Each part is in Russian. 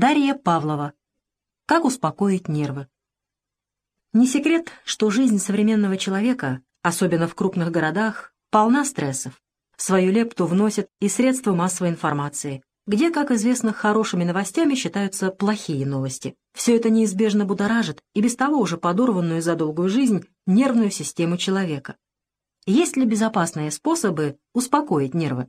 Дарья Павлова. Как успокоить нервы? Не секрет, что жизнь современного человека, особенно в крупных городах, полна стрессов. Свою лепту вносят и средства массовой информации, где, как известно, хорошими новостями считаются плохие новости. Все это неизбежно будоражит и без того уже подорванную за долгую жизнь нервную систему человека. Есть ли безопасные способы успокоить нервы?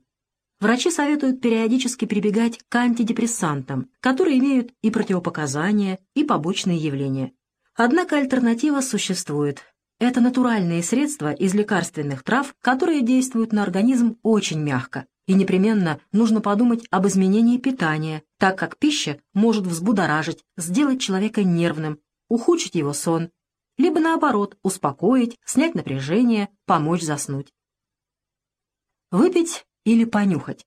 Врачи советуют периодически прибегать к антидепрессантам, которые имеют и противопоказания, и побочные явления. Однако альтернатива существует. Это натуральные средства из лекарственных трав, которые действуют на организм очень мягко. И непременно нужно подумать об изменении питания, так как пища может взбудоражить, сделать человека нервным, ухудшить его сон, либо наоборот, успокоить, снять напряжение, помочь заснуть. Выпить или понюхать.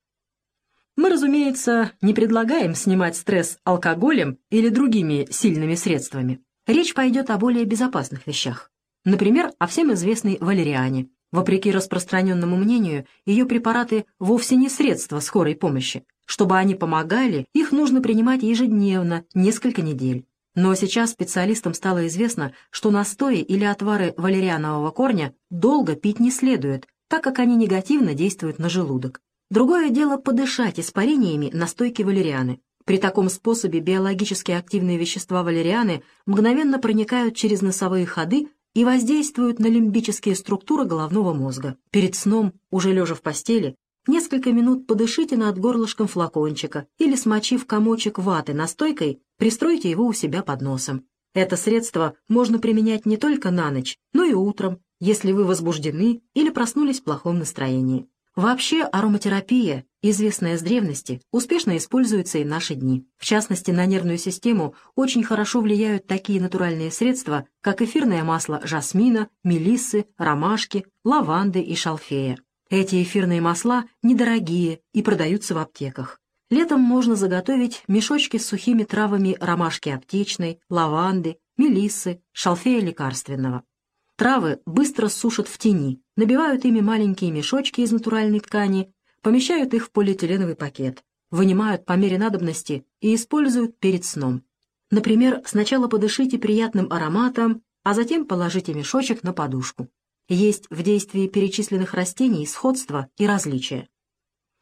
Мы, разумеется, не предлагаем снимать стресс алкоголем или другими сильными средствами. Речь пойдет о более безопасных вещах. Например, о всем известной валериане. Вопреки распространенному мнению, ее препараты вовсе не средства скорой помощи. Чтобы они помогали, их нужно принимать ежедневно, несколько недель. Но сейчас специалистам стало известно, что настои или отвары валерианового корня долго пить не следует, так как они негативно действуют на желудок. Другое дело подышать испарениями настойки валерианы. При таком способе биологически активные вещества валерианы мгновенно проникают через носовые ходы и воздействуют на лимбические структуры головного мозга. Перед сном, уже лежа в постели, несколько минут подышите над горлышком флакончика или, смочив комочек ваты настойкой, пристройте его у себя под носом. Это средство можно применять не только на ночь, но и утром, если вы возбуждены или проснулись в плохом настроении. Вообще ароматерапия, известная с древности, успешно используется и в наши дни. В частности, на нервную систему очень хорошо влияют такие натуральные средства, как эфирное масло жасмина, мелиссы, ромашки, лаванды и шалфея. Эти эфирные масла недорогие и продаются в аптеках. Летом можно заготовить мешочки с сухими травами ромашки аптечной, лаванды, мелиссы, шалфея лекарственного. Травы быстро сушат в тени, набивают ими маленькие мешочки из натуральной ткани, помещают их в полиэтиленовый пакет, вынимают по мере надобности и используют перед сном. Например, сначала подышите приятным ароматом, а затем положите мешочек на подушку. Есть в действии перечисленных растений сходство и различия.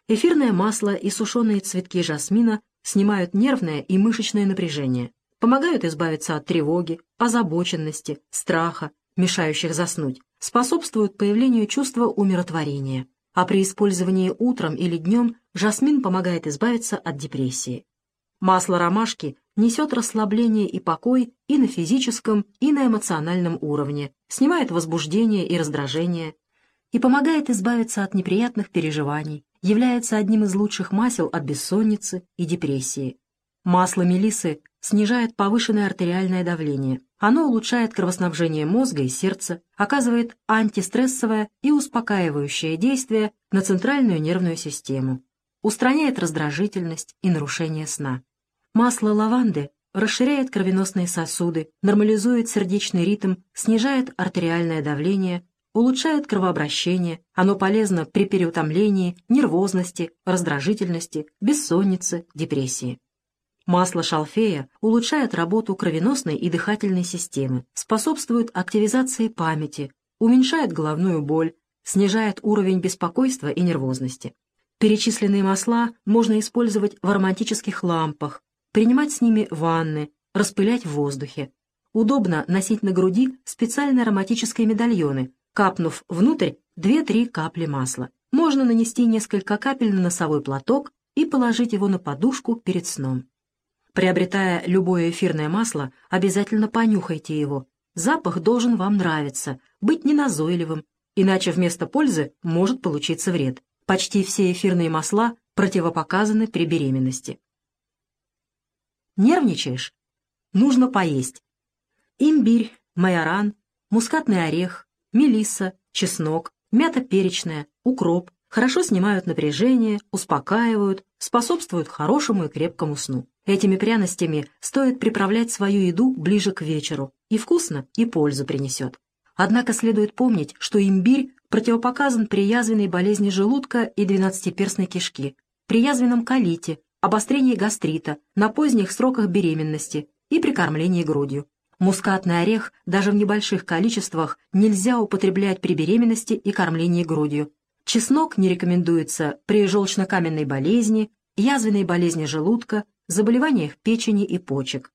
Эфирное масло и сушеные цветки жасмина снимают нервное и мышечное напряжение, помогают избавиться от тревоги, озабоченности, страха, мешающих заснуть, способствуют появлению чувства умиротворения, а при использовании утром или днем жасмин помогает избавиться от депрессии. Масло ромашки несет расслабление и покой и на физическом, и на эмоциональном уровне, снимает возбуждение и раздражение и помогает избавиться от неприятных переживаний, является одним из лучших масел от бессонницы и депрессии. Масло мелисы снижает повышенное артериальное давление. Оно улучшает кровоснабжение мозга и сердца, оказывает антистрессовое и успокаивающее действие на центральную нервную систему, устраняет раздражительность и нарушение сна. Масло лаванды расширяет кровеносные сосуды, нормализует сердечный ритм, снижает артериальное давление, улучшает кровообращение, оно полезно при переутомлении, нервозности, раздражительности, бессоннице, депрессии. Масло шалфея улучшает работу кровеносной и дыхательной системы, способствует активизации памяти, уменьшает головную боль, снижает уровень беспокойства и нервозности. Перечисленные масла можно использовать в ароматических лампах, принимать с ними ванны, распылять в воздухе. Удобно носить на груди специальные ароматические медальоны, капнув внутрь 2-3 капли масла. Можно нанести несколько капель на носовой платок и положить его на подушку перед сном. Приобретая любое эфирное масло, обязательно понюхайте его. Запах должен вам нравиться, быть неназойливым, иначе вместо пользы может получиться вред. Почти все эфирные масла противопоказаны при беременности. Нервничаешь? Нужно поесть. Имбирь, майоран, мускатный орех, мелисса, чеснок, мята перечная, укроп хорошо снимают напряжение, успокаивают, способствуют хорошему и крепкому сну. Этими пряностями стоит приправлять свою еду ближе к вечеру, и вкусно, и пользу принесет. Однако следует помнить, что имбирь противопоказан при язвенной болезни желудка и двенадцатиперстной кишки, при язвенном колите, обострение гастрита на поздних сроках беременности и при кормлении грудью. Мускатный орех даже в небольших количествах нельзя употреблять при беременности и кормлении грудью. Чеснок не рекомендуется при желчнокаменной болезни, язвенной болезни желудка, заболеваниях печени и почек.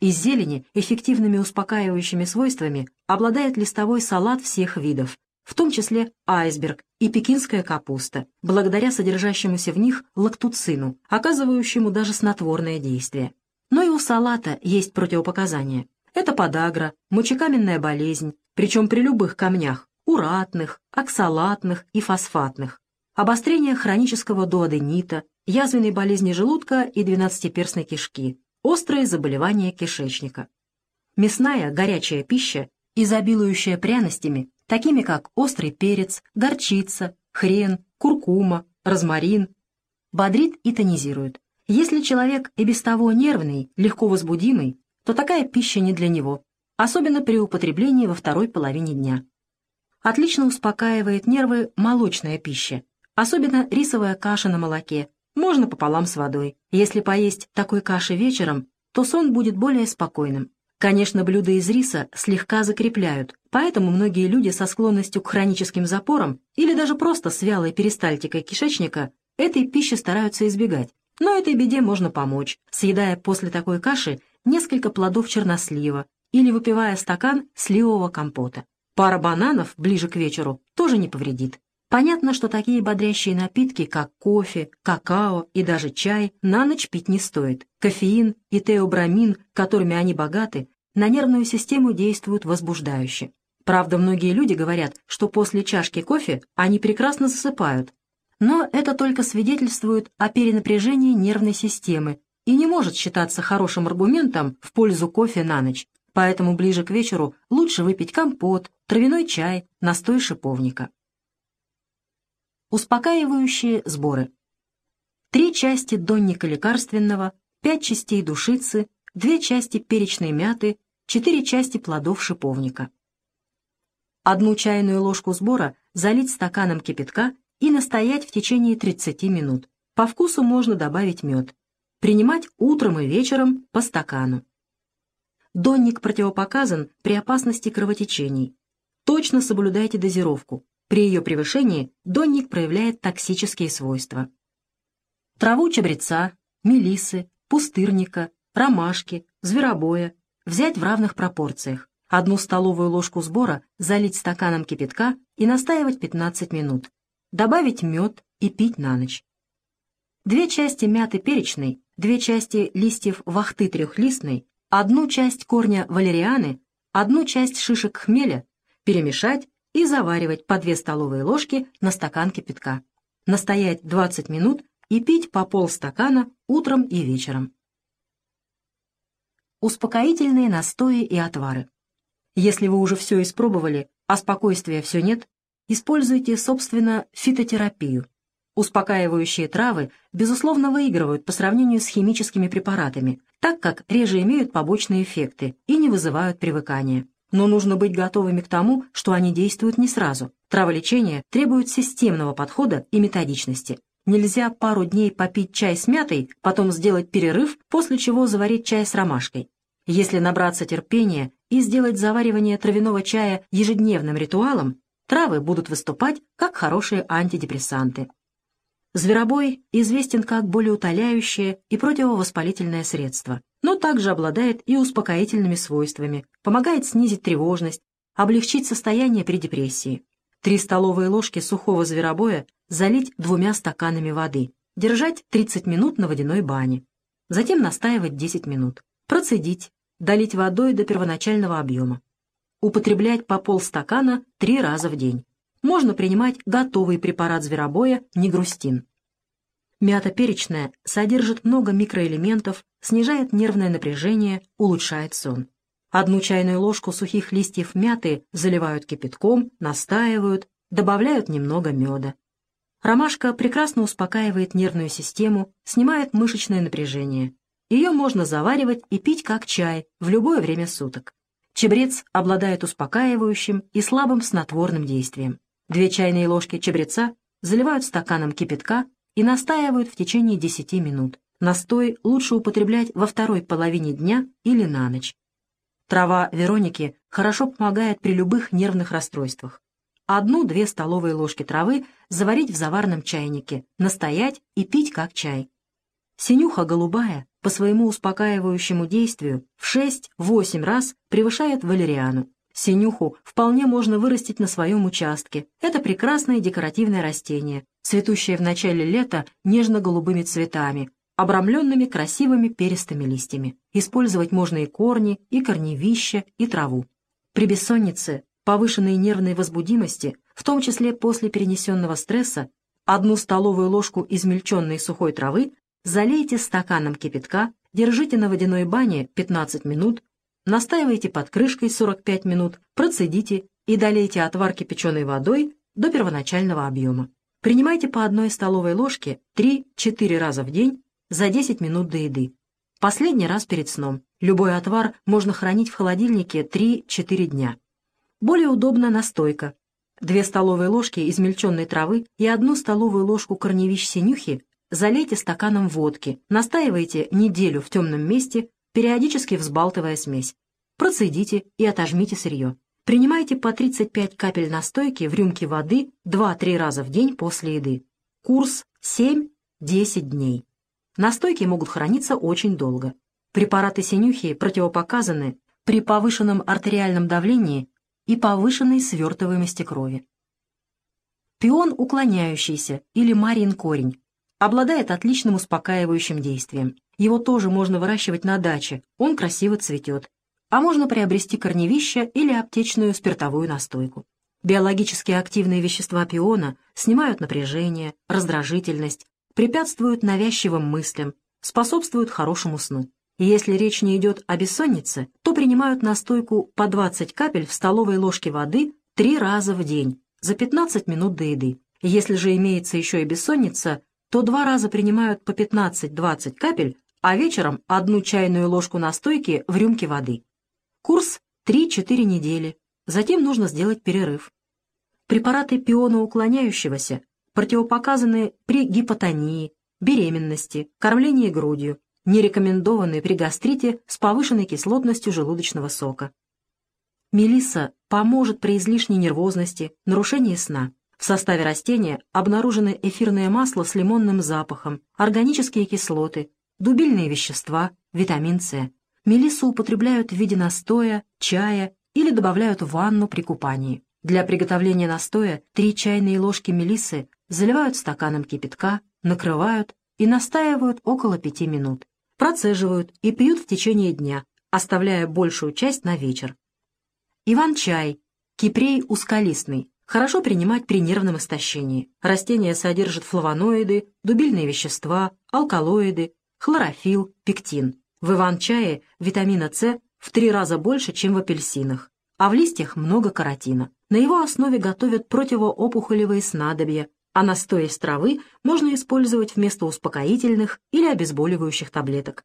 Из зелени эффективными успокаивающими свойствами обладает листовой салат всех видов, в том числе айсберг и пекинская капуста, благодаря содержащемуся в них лактуцину, оказывающему даже снотворное действие. Но и у салата есть противопоказания. Это подагра, мочекаменная болезнь, причем при любых камнях, уратных, оксалатных и фосфатных, обострение хронического дуоденита, язвенной болезни желудка и двенадцатиперстной кишки, острые заболевания кишечника. Мясная горячая пища, изобилующая пряностями, такими как острый перец, горчица, хрен, куркума, розмарин, бодрит и тонизирует. Если человек и без того нервный, легко возбудимый, то такая пища не для него, особенно при употреблении во второй половине дня. Отлично успокаивает нервы молочная пища, особенно рисовая каша на молоке, можно пополам с водой. Если поесть такой каши вечером, то сон будет более спокойным. Конечно, блюда из риса слегка закрепляют, поэтому многие люди со склонностью к хроническим запорам или даже просто с вялой перистальтикой кишечника этой пищи стараются избегать. Но этой беде можно помочь, съедая после такой каши несколько плодов чернослива или выпивая стакан сливового компота. Пара бананов ближе к вечеру тоже не повредит. Понятно, что такие бодрящие напитки, как кофе, какао и даже чай, на ночь пить не стоит. Кофеин и теобрамин, которыми они богаты, на нервную систему действуют возбуждающе. Правда, многие люди говорят, что после чашки кофе они прекрасно засыпают. Но это только свидетельствует о перенапряжении нервной системы и не может считаться хорошим аргументом в пользу кофе на ночь. Поэтому ближе к вечеру лучше выпить компот, травяной чай, настой шиповника. Успокаивающие сборы. Три части донника лекарственного, пять частей душицы, две части перечной мяты, четыре части плодов шиповника. Одну чайную ложку сбора залить стаканом кипятка и настоять в течение 30 минут. По вкусу можно добавить мед. Принимать утром и вечером по стакану. Донник противопоказан при опасности кровотечений. Точно соблюдайте дозировку. При ее превышении донник проявляет токсические свойства. Траву чабреца, мелисы, пустырника, ромашки, зверобоя взять в равных пропорциях. Одну столовую ложку сбора залить стаканом кипятка и настаивать 15 минут. Добавить мед и пить на ночь. Две части мяты перечной, две части листьев вахты трехлистной, одну часть корня валерианы, одну часть шишек хмеля перемешать и заваривать по 2 столовые ложки на стакан кипятка. Настоять 20 минут и пить по полстакана утром и вечером. Успокоительные настои и отвары. Если вы уже все испробовали, а спокойствия все нет, используйте, собственно, фитотерапию. Успокаивающие травы, безусловно, выигрывают по сравнению с химическими препаратами, так как реже имеют побочные эффекты и не вызывают привыкания но нужно быть готовыми к тому, что они действуют не сразу. Траволечение требует системного подхода и методичности. Нельзя пару дней попить чай с мятой, потом сделать перерыв, после чего заварить чай с ромашкой. Если набраться терпения и сделать заваривание травяного чая ежедневным ритуалом, травы будут выступать как хорошие антидепрессанты. Зверобой известен как болеутоляющее и противовоспалительное средство, также обладает и успокоительными свойствами, помогает снизить тревожность, облегчить состояние при депрессии. Три столовые ложки сухого зверобоя залить двумя стаканами воды, держать 30 минут на водяной бане, затем настаивать 10 минут, процедить, долить водой до первоначального объема. Употреблять по полстакана три раза в день можно принимать готовый препарат зверобоя негрустин. Мята перечная содержит много микроэлементов, снижает нервное напряжение, улучшает сон. Одну чайную ложку сухих листьев мяты заливают кипятком, настаивают, добавляют немного меда. Ромашка прекрасно успокаивает нервную систему, снимает мышечное напряжение. Ее можно заваривать и пить как чай в любое время суток. Чебрец обладает успокаивающим и слабым снотворным действием. Две чайные ложки чабреца заливают стаканом кипятка и настаивают в течение 10 минут. Настой лучше употреблять во второй половине дня или на ночь. Трава Вероники хорошо помогает при любых нервных расстройствах. Одну-две столовые ложки травы заварить в заварном чайнике, настоять и пить как чай. Синюха голубая по своему успокаивающему действию в 6-8 раз превышает валериану. Синюху вполне можно вырастить на своем участке. Это прекрасное декоративное растение, цветущее в начале лета нежно-голубыми цветами, обрамленными красивыми перистыми листьями. Использовать можно и корни, и корневища, и траву. При бессоннице, повышенной нервной возбудимости, в том числе после перенесенного стресса, одну столовую ложку измельченной сухой травы залейте стаканом кипятка, держите на водяной бане 15 минут, Настаивайте под крышкой 45 минут, процедите и долейте отвар кипяченой водой до первоначального объема. Принимайте по одной столовой ложке 3-4 раза в день за 10 минут до еды. Последний раз перед сном. Любой отвар можно хранить в холодильнике 3-4 дня. Более удобна настойка. 2 столовые ложки измельченной травы и 1 столовую ложку корневищ синюхи залейте стаканом водки, настаивайте неделю в темном месте периодически взбалтывая смесь. Процедите и отожмите сырье. Принимайте по 35 капель настойки в рюмке воды 2-3 раза в день после еды. Курс 7-10 дней. Настойки могут храниться очень долго. Препараты синюхи противопоказаны при повышенном артериальном давлении и повышенной свертываемости крови. Пион уклоняющийся или марин корень обладает отличным успокаивающим действием. Его тоже можно выращивать на даче, он красиво цветет. А можно приобрести корневища или аптечную спиртовую настойку. Биологически активные вещества пиона снимают напряжение, раздражительность, препятствуют навязчивым мыслям, способствуют хорошему сну. И если речь не идет о бессоннице, то принимают настойку по 20 капель в столовой ложке воды три раза в день, за 15 минут до еды. Если же имеется еще и бессонница, то два раза принимают по 15-20 капель а вечером одну чайную ложку настойки в рюмке воды. Курс 3-4 недели, затем нужно сделать перерыв. Препараты пионоуклоняющегося противопоказаны при гипотонии, беременности, кормлении грудью, не рекомендованы при гастрите с повышенной кислотностью желудочного сока. Мелисса поможет при излишней нервозности, нарушении сна. В составе растения обнаружены эфирное масло с лимонным запахом, органические кислоты, дубильные вещества, витамин С. Мелиссу употребляют в виде настоя, чая или добавляют в ванну при купании. Для приготовления настоя три чайные ложки мелиссы заливают стаканом кипятка, накрывают и настаивают около пяти минут. Процеживают и пьют в течение дня, оставляя большую часть на вечер. Иван-чай, кипрей узколистный, хорошо принимать при нервном истощении. Растение содержит флавоноиды, дубильные вещества, алкалоиды, хлорофилл, пектин. В иван-чае витамина С в три раза больше, чем в апельсинах, а в листьях много каротина. На его основе готовят противоопухолевые снадобья, а настой из травы можно использовать вместо успокоительных или обезболивающих таблеток.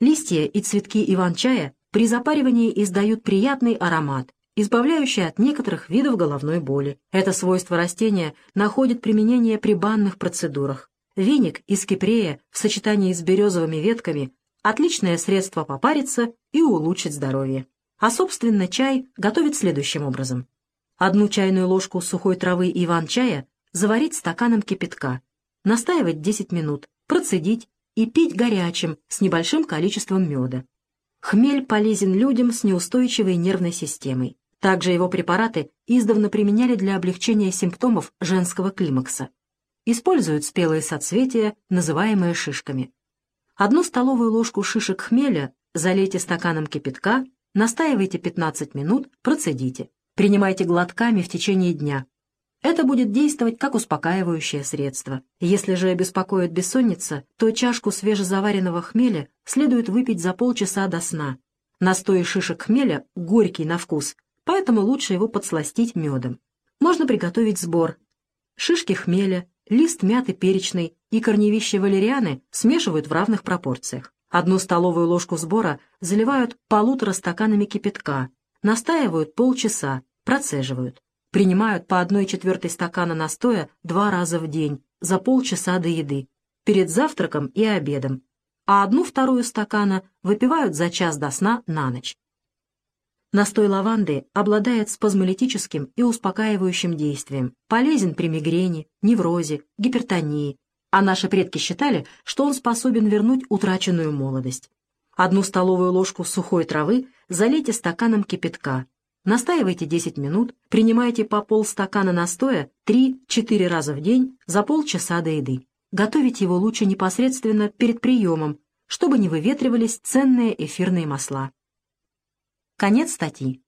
Листья и цветки иван-чая при запаривании издают приятный аромат, избавляющий от некоторых видов головной боли. Это свойство растения находит применение при банных процедурах. Веник из кипрея в сочетании с березовыми ветками – отличное средство попариться и улучшить здоровье. А, собственно, чай готовят следующим образом. Одну чайную ложку сухой травы иван-чая заварить стаканом кипятка, настаивать 10 минут, процедить и пить горячим с небольшим количеством меда. Хмель полезен людям с неустойчивой нервной системой. Также его препараты издавна применяли для облегчения симптомов женского климакса. Используют спелые соцветия, называемые шишками. Одну столовую ложку шишек хмеля залейте стаканом кипятка, настаивайте 15 минут, процедите. Принимайте глотками в течение дня. Это будет действовать как успокаивающее средство. Если же беспокоит бессонница, то чашку свежезаваренного хмеля следует выпить за полчаса до сна. Настой шишек хмеля горький на вкус, поэтому лучше его подсластить медом. Можно приготовить сбор. Шишки хмеля, лист мяты перечной и корневище валерианы смешивают в равных пропорциях. Одну столовую ложку сбора заливают полутора стаканами кипятка, настаивают полчаса, процеживают. Принимают по одной четвертой стакана настоя два раза в день, за полчаса до еды, перед завтраком и обедом. а одну-вторую стакана выпивают за час до сна на ночь. Настой лаванды обладает спазмолитическим и успокаивающим действием, полезен при мигрени, неврозе, гипертонии, а наши предки считали, что он способен вернуть утраченную молодость. Одну столовую ложку сухой травы залейте стаканом кипятка, настаивайте 10 минут, принимайте по полстакана настоя 3-4 раза в день за полчаса до еды. Готовить его лучше непосредственно перед приемом, чтобы не выветривались ценные эфирные масла. Конец статьи.